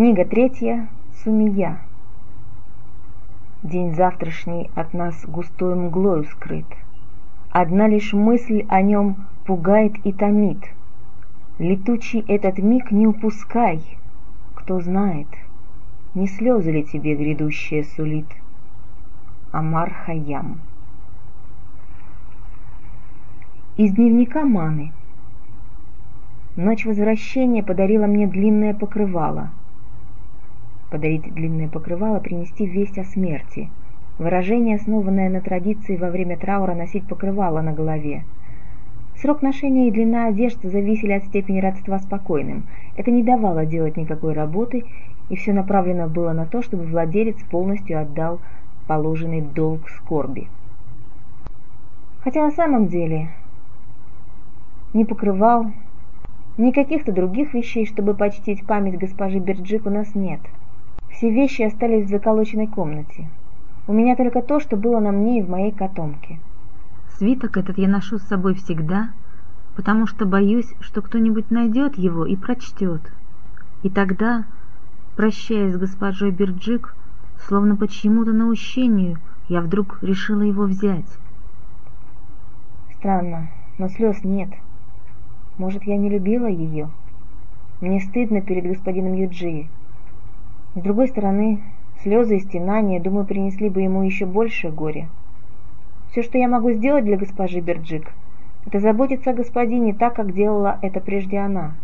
Книга третья. Сумия. День завтрашний от нас густой мглою скрыт. Одна лишь мысль о нем пугает и томит. Летучий этот миг не упускай, кто знает, не слезы ли тебе грядущее сулит. Амар Хайям. Из дневника Маны. Ночь возвращения подарила мне длинное покрывало. Подарить длинное покрывало, принести весть о смерти. Выражение, основанное на традиции во время траура носить покрывало на голове. Срок ношения и длина одежды зависели от степени родства с покойным. Это не давало делать никакой работы, и все направлено было на то, чтобы владелец полностью отдал положенный долг скорби. Хотя на самом деле не покрывал, ни каких-то других вещей, чтобы почтить память госпожи Берджик, у нас нет. Все вещи остались в заколоченной комнате. У меня только то, что было на мне и в моей котомке. Свиток этот я ношу с собой всегда, потому что боюсь, что кто-нибудь найдет его и прочтет. И тогда, прощаясь с госпожой Берджик, словно по чьему-то наущению, я вдруг решила его взять. Странно, но слез нет. Может, я не любила ее? Мне стыдно перед господином Юджи. С другой стороны, слезы и стенания, думаю, принесли бы ему еще больше горя. Все, что я могу сделать для госпожи Берджик, это заботиться о господине так, как делала это прежде она.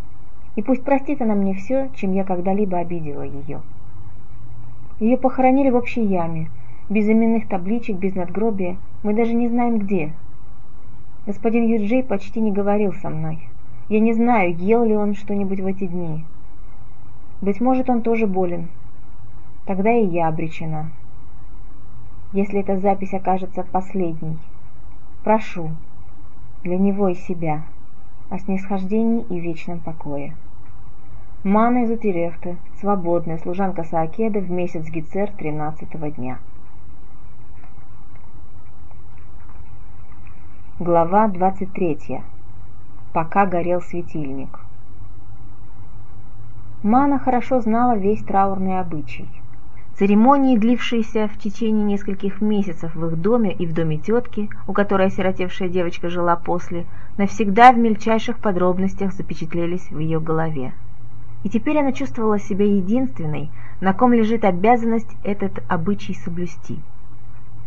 И пусть простит она мне все, чем я когда-либо обидела ее. Ее похоронили в общей яме, без именных табличек, без надгробия, мы даже не знаем где. Господин Юджей почти не говорил со мной. Я не знаю, ел ли он что-нибудь в эти дни. Быть может, он тоже болен. Тогда и я обречена. Если эта запись окажется последней, прошу, для него и себя, о снисхождении и вечном покое. Мана из Утерехты, свободная служанка Саакеда в месяц Гицер тринадцатого дня. Глава двадцать третья пока горел светильник. Мана хорошо знала весь траурный обычай. Церемонии, длившиеся в течение нескольких месяцев в их доме и в доме тетки, у которой осиротевшая девочка жила после, навсегда в мельчайших подробностях запечатлелись в ее голове. И теперь она чувствовала себя единственной, на ком лежит обязанность этот обычай соблюсти.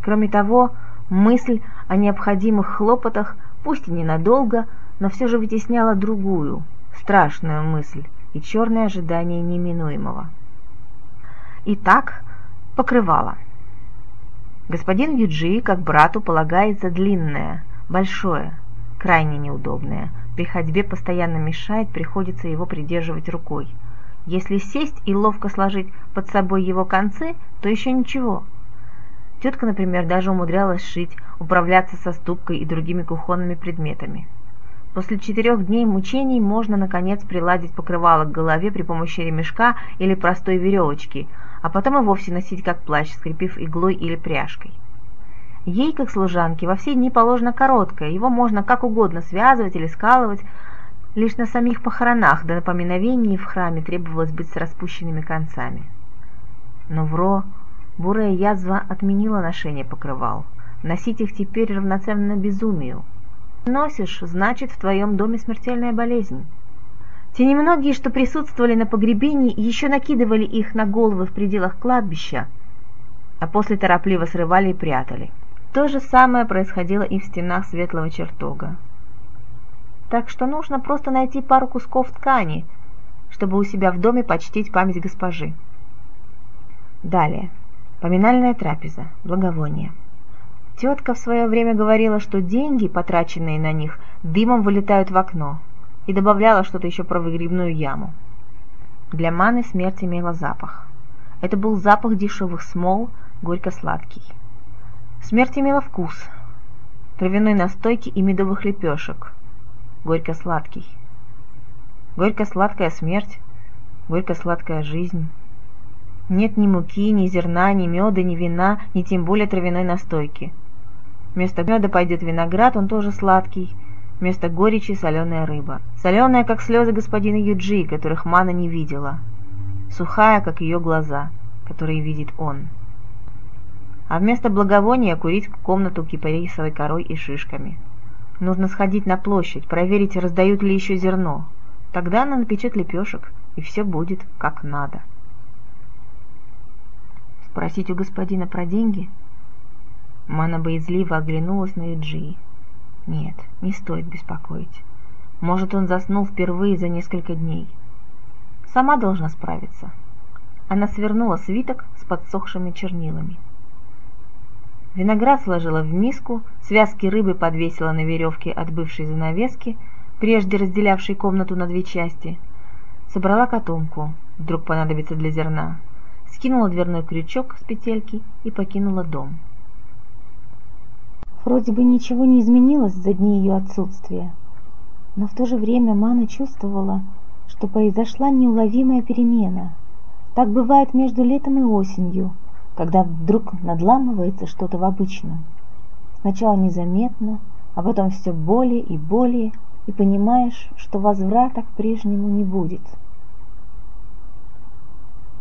Кроме того, мысль о необходимых хлопотах, пусть и ненадолго, но все же вытесняла другую, страшную мысль и черное ожидание неминуемого. Итак, покрывало. Господин Юджи, как брату, полагается длинное, большое, крайне неудобное. При ходьбе постоянно мешает, приходится его придерживать рукой. Если сесть и ловко сложить под собой его концы, то еще ничего. Тетка, например, даже умудрялась шить, управляться со ступкой и другими кухонными предметами. После четырех дней мучений можно, наконец, приладить покрывало к голове при помощи ремешка или простой веревочки, а потом и вовсе носить как плащ, скрепив иглой или пряжкой. Ей, как служанке, во все дни положено короткое, его можно как угодно связывать или скалывать, лишь на самих похоронах до напоминовений в храме требовалось быть с распущенными концами. Но Вро, бурая язва отменила ношение покрывал. Носить их теперь равноценно безумию – носишь, значит, в твоем доме смертельная болезнь. Те немногие, что присутствовали на погребении, еще накидывали их на головы в пределах кладбища, а после торопливо срывали и прятали. То же самое происходило и в стенах светлого чертога. Так что нужно просто найти пару кусков ткани, чтобы у себя в доме почтить память госпожи. Далее. Поминальная трапеза. Благовоние. Тетка в свое время говорила, что деньги, потраченные на них, дымом вылетают в окно, и добавляла что-то еще про выгребную яму. Для маны смерть имела запах. Это был запах дешевых смол, горько-сладкий. Смерть имела вкус. Травяной настойки и медовых лепешек. Горько-сладкий. Горько-сладкая смерть, горько-сладкая жизнь. Нет ни муки, ни зерна, ни меда, ни вина, ни тем более травяной настойки – Вместо меда пойдет виноград, он тоже сладкий. Вместо горечи соленая рыба. Соленая, как слезы господина Юджи, которых Мана не видела. сухая, как ее глаза, которые видит он. А вместо благовония курить комнату кипарисовой корой и шишками. Нужно сходить на площадь, проверить, раздают ли еще зерно. Тогда она напечет лепешек, и все будет как надо. Спросить у господина про деньги? Мана боязливо оглянулась на Юджи. Нет, не стоит беспокоить. Может, он заснул впервые за несколько дней. Сама должна справиться. Она свернула свиток с подсохшими чернилами. Виноград сложила в миску, связки рыбы подвесила на веревке от бывшей занавески, прежде разделявшей комнату на две части. Собрала котомку, вдруг понадобится для зерна. Скинула дверной крючок с петельки и покинула дом. Вроде бы ничего не изменилось за дни ее отсутствия, но в то же время Мана чувствовала, что произошла неуловимая перемена. Так бывает между летом и осенью, когда вдруг надламывается что-то в обычном. Сначала незаметно, а потом все более и более, и понимаешь, что возврата к прежнему не будет.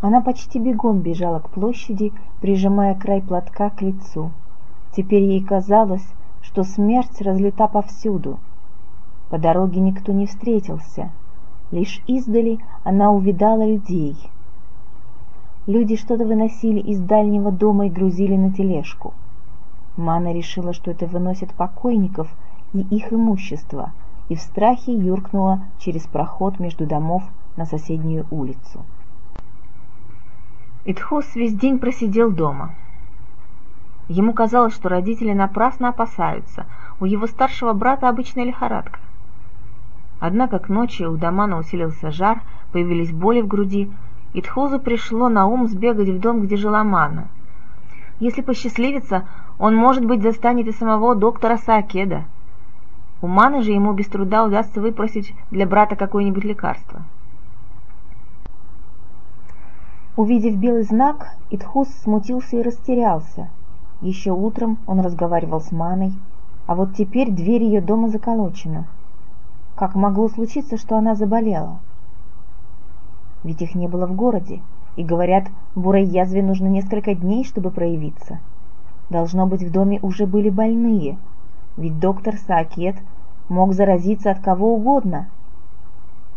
Она почти бегом бежала к площади, прижимая край платка к лицу. Теперь ей казалось, что смерть разлита повсюду. По дороге никто не встретился. Лишь издали она увидала людей. Люди что-то выносили из дальнего дома и грузили на тележку. Мана решила, что это выносят покойников и их имущество, и в страхе юркнула через проход между домов на соседнюю улицу. Итхус весь день просидел дома. Ему казалось, что родители напрасно опасаются, у его старшего брата обычная лихорадка. Однако к ночи у Дамана усилился жар, появились боли в груди, и Тхузу пришло на ум сбегать в дом, где жила Мана. Если посчастливится, он, может быть, застанет и самого доктора Саакеда. У Маны же ему без труда удастся выпросить для брата какое-нибудь лекарство. Увидев белый знак, Итхус смутился и растерялся. Еще утром он разговаривал с Маной, а вот теперь дверь ее дома заколочена. Как могло случиться, что она заболела? Ведь их не было в городе, и, говорят, бурой язве нужно несколько дней, чтобы проявиться. Должно быть, в доме уже были больные, ведь доктор Саакет мог заразиться от кого угодно.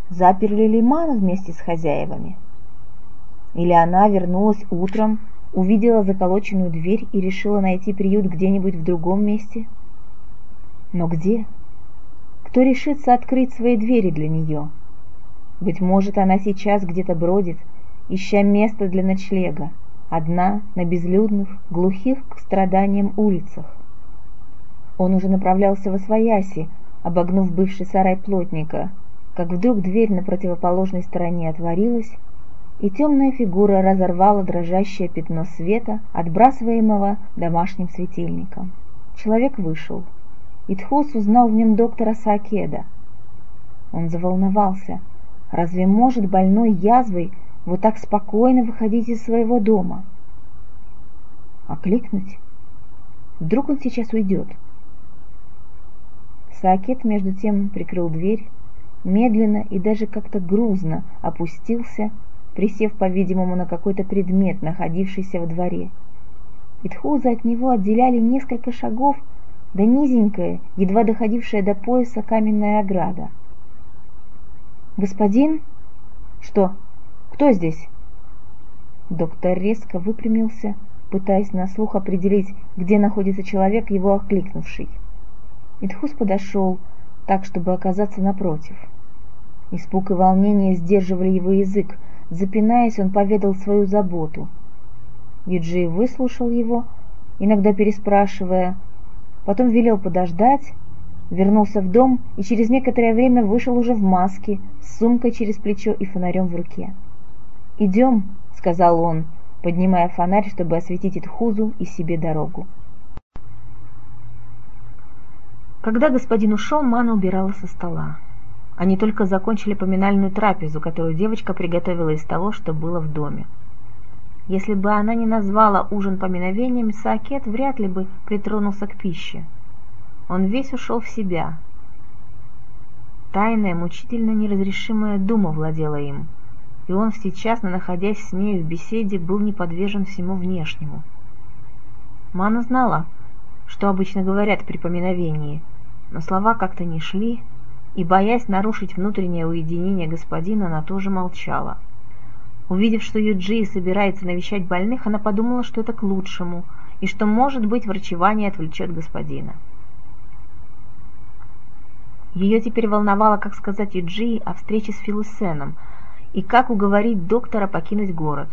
Заперли ли Ману вместе с хозяевами? Или она вернулась утром увидела заколоченную дверь и решила найти приют где-нибудь в другом месте? Но где? Кто решится открыть свои двери для нее? Быть может, она сейчас где-то бродит, ища место для ночлега, одна на безлюдных, глухих к страданиям улицах. Он уже направлялся во свояси, обогнув бывший сарай плотника, как вдруг дверь на противоположной стороне отворилась, и темная фигура разорвала дрожащее пятно света, отбрасываемого домашним светильником. Человек вышел. Итхус узнал в нем доктора Саакеда. Он заволновался. Разве может больной язвой вот так спокойно выходить из своего дома? Окликнуть? Вдруг он сейчас уйдет? Саакет между тем прикрыл дверь, медленно и даже как-то грузно опустился присев, по-видимому, на какой-то предмет, находившийся во дворе. Итхуза от него отделяли несколько шагов, да низенькая, едва доходившая до пояса каменная ограда. «Господин?» «Что? Кто здесь?» Доктор резко выпрямился, пытаясь на слух определить, где находится человек, его окликнувший. Итхус подошел так, чтобы оказаться напротив. Испуг и волнение сдерживали его язык, Запинаясь, он поведал свою заботу. Юджи выслушал его, иногда переспрашивая, потом велел подождать, вернулся в дом и через некоторое время вышел уже в маске, с сумкой через плечо и фонарем в руке. «Идем», — сказал он, поднимая фонарь, чтобы осветить Итхузу и себе дорогу. Когда господин ушел, Мана убирала со стола. Они только закончили поминальную трапезу, которую девочка приготовила из того, что было в доме. Если бы она не назвала ужин поминовением, Саакет вряд ли бы притронулся к пище. Он весь ушел в себя. Тайная, мучительно неразрешимая дума владела им, и он сейчас, находясь с нею в беседе, был не подвержен всему внешнему. Мана знала, что обычно говорят при поминовении, но слова как-то не шли, и, боясь нарушить внутреннее уединение господина, она тоже молчала. Увидев, что Юджи собирается навещать больных, она подумала, что это к лучшему, и что, может быть, врачевание отвлечет господина. Ее теперь волновало, как сказать Юджи о встрече с Филусеном и как уговорить доктора покинуть город.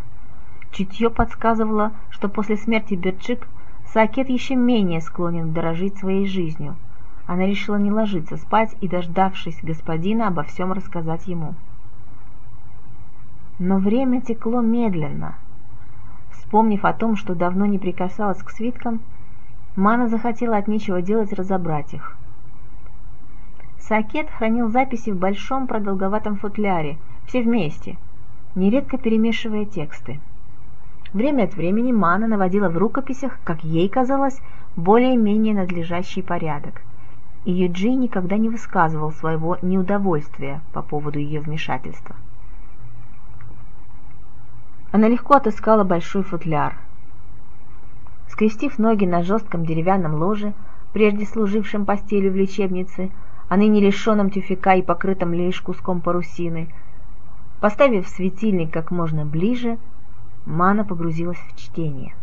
Чутье подсказывало, что после смерти Берчик Сакет еще менее склонен дорожить своей жизнью. Она решила не ложиться спать и, дождавшись господина, обо всем рассказать ему. Но время текло медленно. Вспомнив о том, что давно не прикасалась к свиткам, Мана захотела от нечего делать разобрать их. Сакет хранил записи в большом продолговатом футляре, все вместе, нередко перемешивая тексты. Время от времени Мана наводила в рукописях, как ей казалось, более-менее надлежащий порядок, и Юджи никогда не высказывал своего неудовольствия по поводу ее вмешательства. Она легко отыскала большой футляр. Скрестив ноги на жестком деревянном ложе, прежде служившем постелью в лечебнице, а ныне лишенном тюфяка и покрытом лишь куском парусины, поставив светильник как можно ближе, Мана погрузилась в чтение.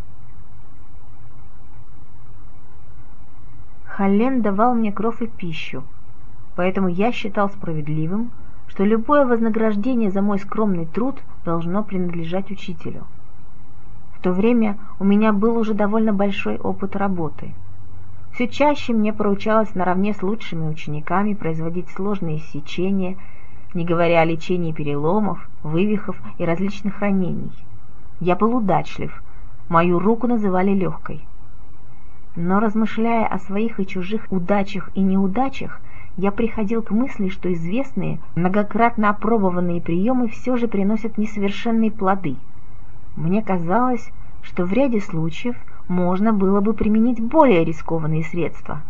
Халлен давал мне кров и пищу, поэтому я считал справедливым, что любое вознаграждение за мой скромный труд должно принадлежать учителю. В то время у меня был уже довольно большой опыт работы. Все чаще мне поручалось наравне с лучшими учениками производить сложные сечения, не говоря о лечении переломов, вывихов и различных ранений. Я был удачлив, мою руку называли легкой. Но размышляя о своих и чужих удачах и неудачах, я приходил к мысли, что известные, многократно опробованные приемы все же приносят несовершенные плоды. Мне казалось, что в ряде случаев можно было бы применить более рискованные средства.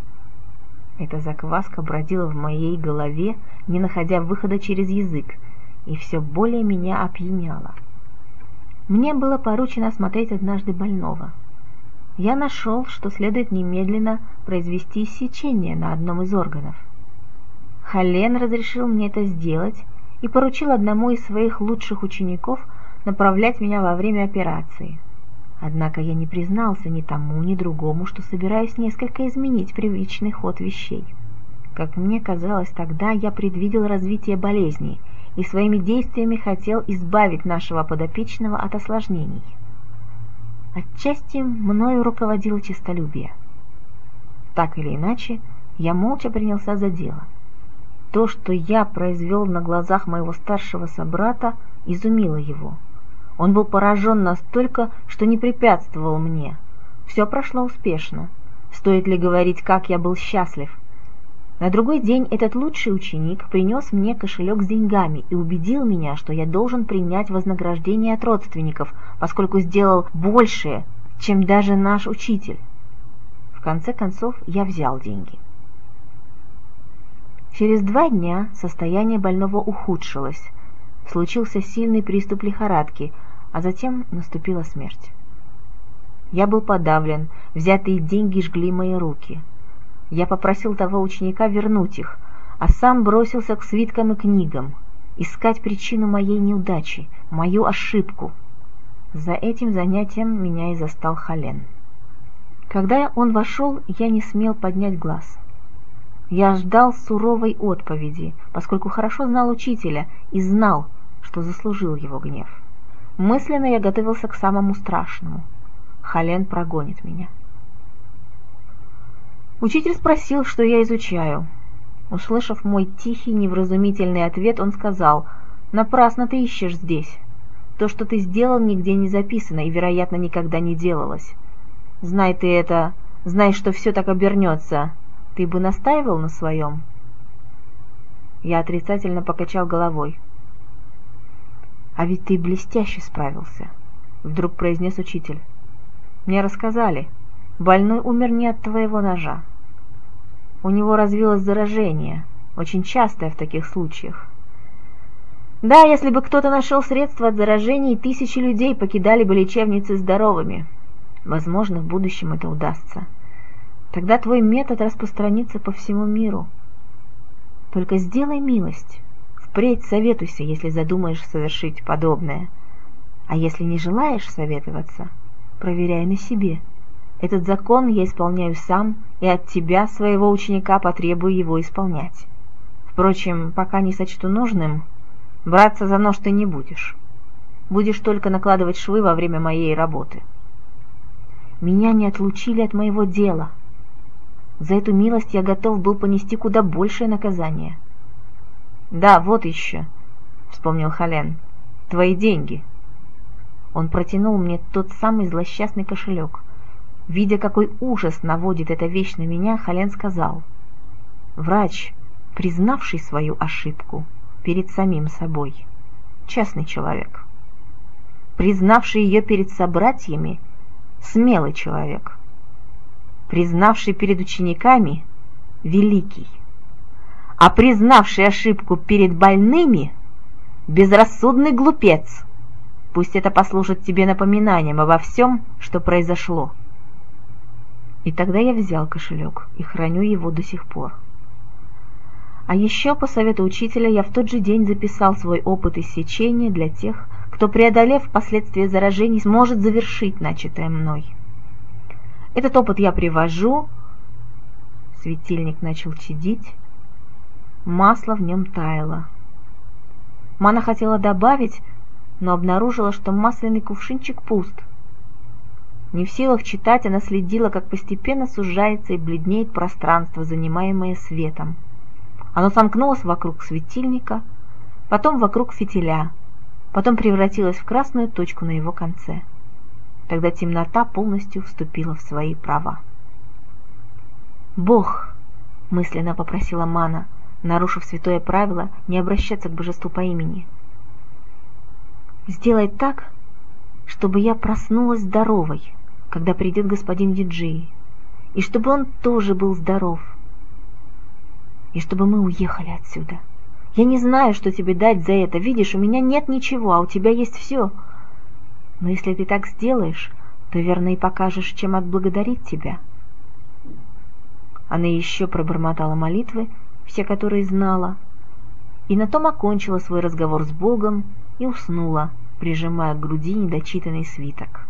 Эта закваска бродила в моей голове, не находя выхода через язык, и все более меня опьяняла. Мне было поручено осмотреть однажды больного. Я нашел, что следует немедленно произвести иссечение на одном из органов. Хален разрешил мне это сделать и поручил одному из своих лучших учеников направлять меня во время операции. Однако я не признался ни тому, ни другому, что собираюсь несколько изменить привычный ход вещей. Как мне казалось тогда, я предвидел развитие болезни – и своими действиями хотел избавить нашего подопечного от осложнений. Отчасти мною руководило честолюбие. Так или иначе, я молча принялся за дело. То, что я произвел на глазах моего старшего собрата, изумило его. Он был поражен настолько, что не препятствовал мне. Все прошло успешно. Стоит ли говорить, как я был счастлив, на другой день этот лучший ученик принес мне кошелек с деньгами и убедил меня, что я должен принять вознаграждение от родственников, поскольку сделал большее, чем даже наш учитель. В конце концов, я взял деньги. Через два дня состояние больного ухудшилось. Случился сильный приступ лихорадки, а затем наступила смерть. Я был подавлен, взятые деньги жгли мои руки — я попросил того ученика вернуть их, а сам бросился к свиткам и книгам, искать причину моей неудачи, мою ошибку. За этим занятием меня и застал Хален. Когда он вошел, я не смел поднять глаз. Я ждал суровой отповеди, поскольку хорошо знал учителя и знал, что заслужил его гнев. Мысленно я готовился к самому страшному. Хален прогонит меня. Учитель спросил, что я изучаю. Услышав мой тихий, невразумительный ответ, он сказал, «Напрасно ты ищешь здесь. То, что ты сделал, нигде не записано и, вероятно, никогда не делалось. Знай ты это, знай, что все так обернется. Ты бы настаивал на своем?» Я отрицательно покачал головой. «А ведь ты блестяще справился», — вдруг произнес учитель. «Мне рассказали. Больной умер не от твоего ножа. У него развилось заражение, очень частое в таких случаях. Да, если бы кто-то нашел средства от заражений, тысячи людей покидали бы лечебницы здоровыми. Возможно, в будущем это удастся. Тогда твой метод распространится по всему миру. Только сделай милость. Впредь советуйся, если задумаешь совершить подобное. А если не желаешь советоваться, проверяй на себе. Этот закон я исполняю сам, и от тебя, своего ученика, потребую его исполнять. Впрочем, пока не сочту нужным, браться за нож ты не будешь. Будешь только накладывать швы во время моей работы. Меня не отлучили от моего дела. За эту милость я готов был понести куда большее наказание. «Да, вот еще», — вспомнил Хален, — «твои деньги». Он протянул мне тот самый злосчастный кошелек. Видя, какой ужас наводит эта вещь на меня, Хален сказал, «Врач, признавший свою ошибку перед самим собой, честный человек, признавший ее перед собратьями, смелый человек, признавший перед учениками, великий, а признавший ошибку перед больными, безрассудный глупец. Пусть это послужит тебе напоминанием обо всем, что произошло. И тогда я взял кошелек и храню его до сих пор. А еще, по совету учителя, я в тот же день записал свой опыт иссечения для тех, кто, преодолев последствия заражений, сможет завершить начатое мной. Этот опыт я привожу. Светильник начал чадить. Масло в нем таяло. Мана хотела добавить, но обнаружила, что масляный кувшинчик пуст. Не в силах читать, она следила, как постепенно сужается и бледнеет пространство, занимаемое светом. Оно сомкнулось вокруг светильника, потом вокруг фитиля, потом превратилось в красную точку на его конце. Тогда темнота полностью вступила в свои права. «Бог!» — мысленно попросила Мана, нарушив святое правило не обращаться к божеству по имени. «Сделай так, чтобы я проснулась здоровой, когда придет господин Диджей, и чтобы он тоже был здоров, и чтобы мы уехали отсюда». Я не знаю, что тебе дать за это. Видишь, у меня нет ничего, а у тебя есть все. Но если ты так сделаешь, то верно и покажешь, чем отблагодарить тебя. Она еще пробормотала молитвы, все которые знала, и на том окончила свой разговор с Богом и уснула, прижимая к груди недочитанный свиток.